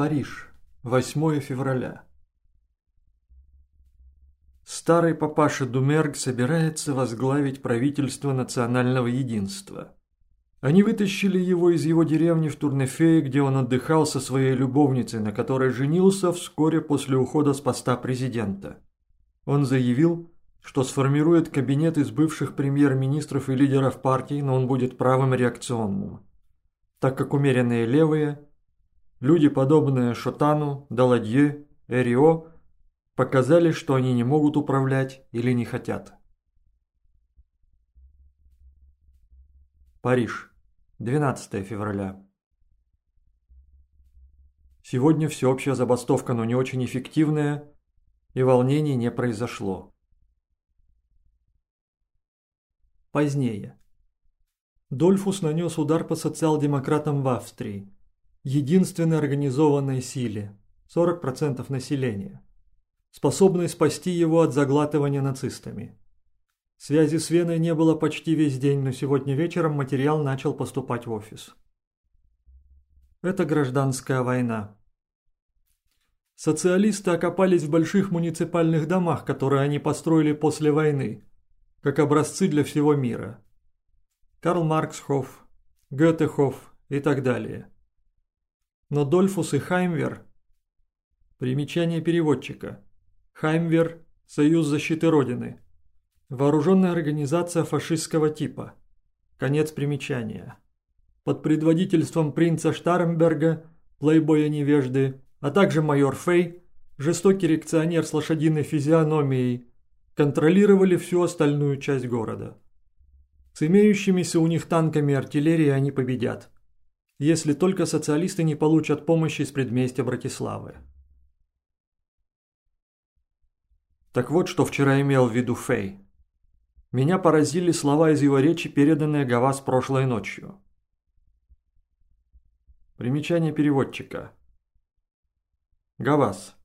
Париж, 8 февраля. Старый папаша Думерг собирается возглавить правительство национального единства. Они вытащили его из его деревни в Турнефее, где он отдыхал со своей любовницей, на которой женился вскоре после ухода с поста президента. Он заявил, что сформирует кабинет из бывших премьер-министров и лидеров партий, но он будет правым реакционным. Так как умеренные левые, люди, подобные Шотану, Даладье, Эрио, показали, что они не могут управлять или не хотят. Париж, 12 февраля. Сегодня всеобщая забастовка, но не очень эффективная, и волнений не произошло. Позднее. Дольфус нанес удар по социал-демократам в Австрии, единственной организованной силе, 40% населения, способной спасти его от заглатывания нацистами. Связи с Веной не было почти весь день, но сегодня вечером материал начал поступать в офис. Это гражданская война. Социалисты окопались в больших муниципальных домах, которые они построили после войны, как образцы для всего мира. Карл Марксхоф, Гетехоф и так далее. Но Дольфус и Хаймвер – примечание переводчика. Хаймвер – Союз защиты Родины. Вооруженная организация фашистского типа. Конец примечания. Под предводительством принца Штармберга, плейбоя-невежды, а также майор Фей, жестокий реакционер с лошадиной физиономией, контролировали всю остальную часть города. С имеющимися у них танками и артиллерией они победят, если только социалисты не получат помощи из предместья Братиславы. Так вот, что вчера имел в виду Фей. Меня поразили слова из его речи, переданные Гавас прошлой ночью. Примечание переводчика. Гавас.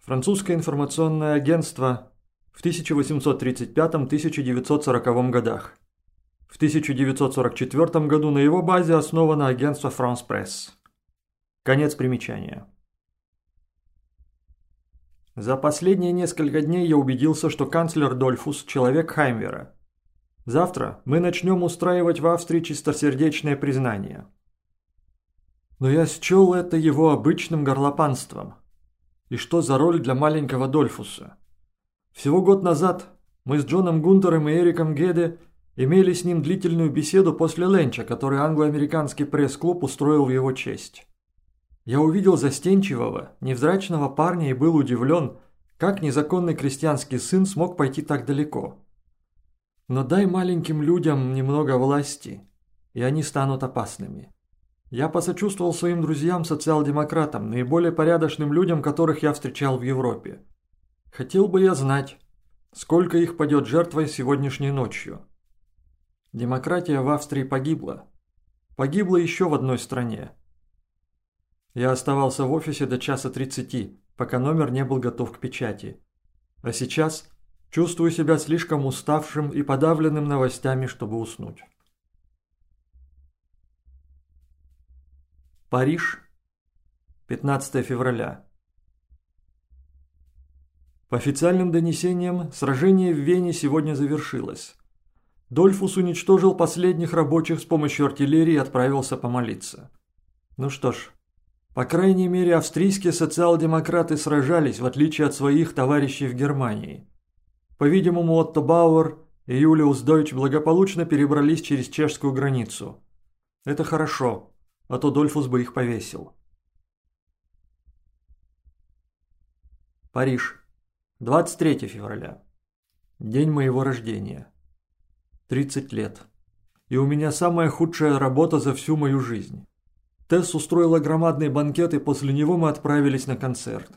Французское информационное агентство в 1835-1940 годах. В 1944 году на его базе основано агентство France Press. Конец примечания. За последние несколько дней я убедился, что канцлер Дольфус – человек Хаймвера. Завтра мы начнем устраивать в Австрии чистосердечное признание. Но я счел это его обычным горлопанством. И что за роль для маленького Дольфуса? Всего год назад мы с Джоном Гунтером и Эриком Геде имели с ним длительную беседу после ленча, который англо-американский пресс-клуб устроил в его честь. Я увидел застенчивого, невзрачного парня и был удивлен, как незаконный крестьянский сын смог пойти так далеко. Но дай маленьким людям немного власти, и они станут опасными. Я посочувствовал своим друзьям-социал-демократам, наиболее порядочным людям, которых я встречал в Европе. Хотел бы я знать, сколько их падет жертвой сегодняшней ночью. Демократия в Австрии погибла. Погибла еще в одной стране. Я оставался в офисе до часа тридцати, пока номер не был готов к печати. А сейчас чувствую себя слишком уставшим и подавленным новостями, чтобы уснуть. Париж, 15 февраля. По официальным донесениям, сражение в Вене сегодня завершилось. Дольфус уничтожил последних рабочих с помощью артиллерии и отправился помолиться. Ну что ж, по крайней мере, австрийские социал-демократы сражались, в отличие от своих товарищей в Германии. По-видимому, Отто Бауэр и Юлиус Дойч благополучно перебрались через чешскую границу. Это хорошо, а то Дольфус бы их повесил. Париж. 23 февраля. День моего рождения. 30 лет. И у меня самая худшая работа за всю мою жизнь. Тесс устроила громадный банкет, и после него мы отправились на концерт.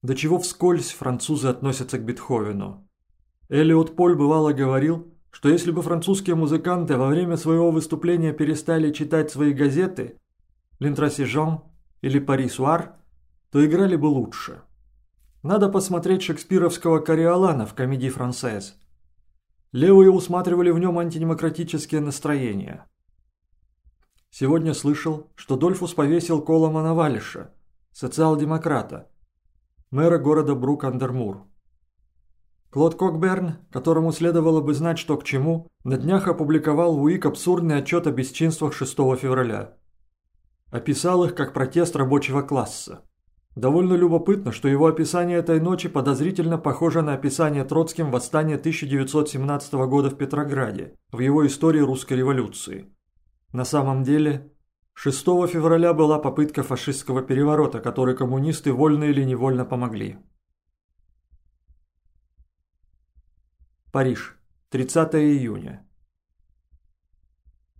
До чего вскользь французы относятся к Бетховену. Элиот Поль бывало говорил, что если бы французские музыканты во время своего выступления перестали читать свои газеты «L'Intrasижон» или «Парисуар», то играли бы лучше. Надо посмотреть шекспировского Кориолана в комедии «Францез». Левые усматривали в нем антидемократические настроения. Сегодня слышал, что Дольфус повесил Коломана Валиша, социал-демократа, мэра города Брук-Андермур. Клод Кокберн, которому следовало бы знать, что к чему, на днях опубликовал в УИК абсурдный отчет о бесчинствах 6 февраля. Описал их как протест рабочего класса. Довольно любопытно, что его описание этой ночи подозрительно похоже на описание Троцким восстания 1917 года в Петрограде, в его истории русской революции. На самом деле, 6 февраля была попытка фашистского переворота, который коммунисты вольно или невольно помогли. Париж, 30 июня.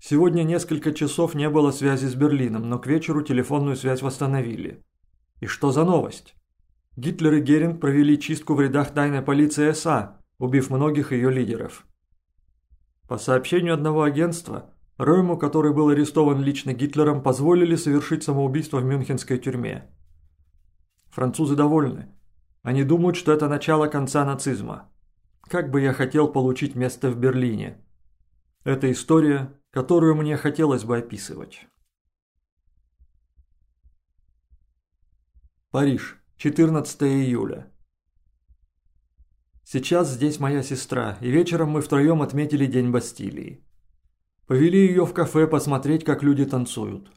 Сегодня несколько часов не было связи с Берлином, но к вечеру телефонную связь восстановили. И что за новость? Гитлер и Геринг провели чистку в рядах тайной полиции СА, убив многих ее лидеров. По сообщению одного агентства, Ройму, который был арестован лично Гитлером, позволили совершить самоубийство в мюнхенской тюрьме. Французы довольны. Они думают, что это начало конца нацизма. Как бы я хотел получить место в Берлине. Это история, которую мне хотелось бы описывать. Париж, 14 июля. Сейчас здесь моя сестра, и вечером мы втроем отметили День Бастилии. Повели ее в кафе посмотреть, как люди танцуют.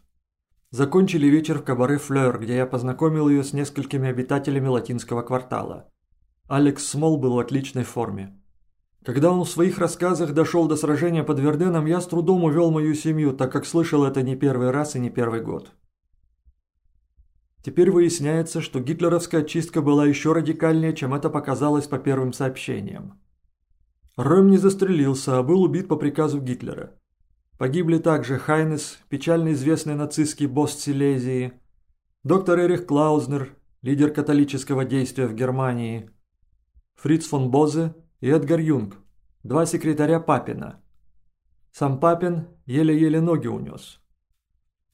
Закончили вечер в кабаре «Флёр», где я познакомил ее с несколькими обитателями латинского квартала. Алекс Смол был в отличной форме. Когда он в своих рассказах дошел до сражения под Верденом, я с трудом увел мою семью, так как слышал это не первый раз и не первый год. Теперь выясняется, что гитлеровская очистка была еще радикальнее, чем это показалось по первым сообщениям. Рöм не застрелился, а был убит по приказу Гитлера. Погибли также Хайнес, печально известный нацистский босс Силезии, доктор Эрих Клаузнер, лидер католического действия в Германии, Фриц фон Бозе и Эдгар Юнг, два секретаря Папина. Сам Папин еле-еле ноги унес.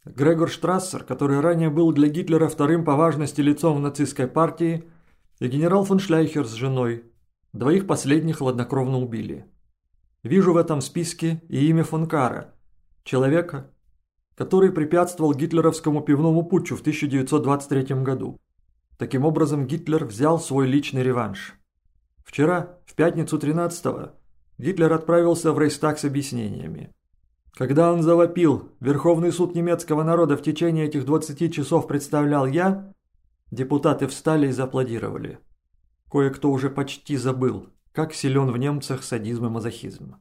Грегор Штрассер, который ранее был для Гитлера вторым по важности лицом в нацистской партии, и генерал фон Шляйхер с женой. Двоих последних хладнокровно убили. Вижу в этом списке и имя фон Кара, человека, который препятствовал гитлеровскому пивному путчу в 1923 году. Таким образом, Гитлер взял свой личный реванш. Вчера, в пятницу 13-го, Гитлер отправился в Рейхстаг с объяснениями. Когда он завопил «Верховный суд немецкого народа в течение этих 20 часов представлял я», депутаты встали и зааплодировали. Кое-кто уже почти забыл, как силен в немцах садизм и мазохизм.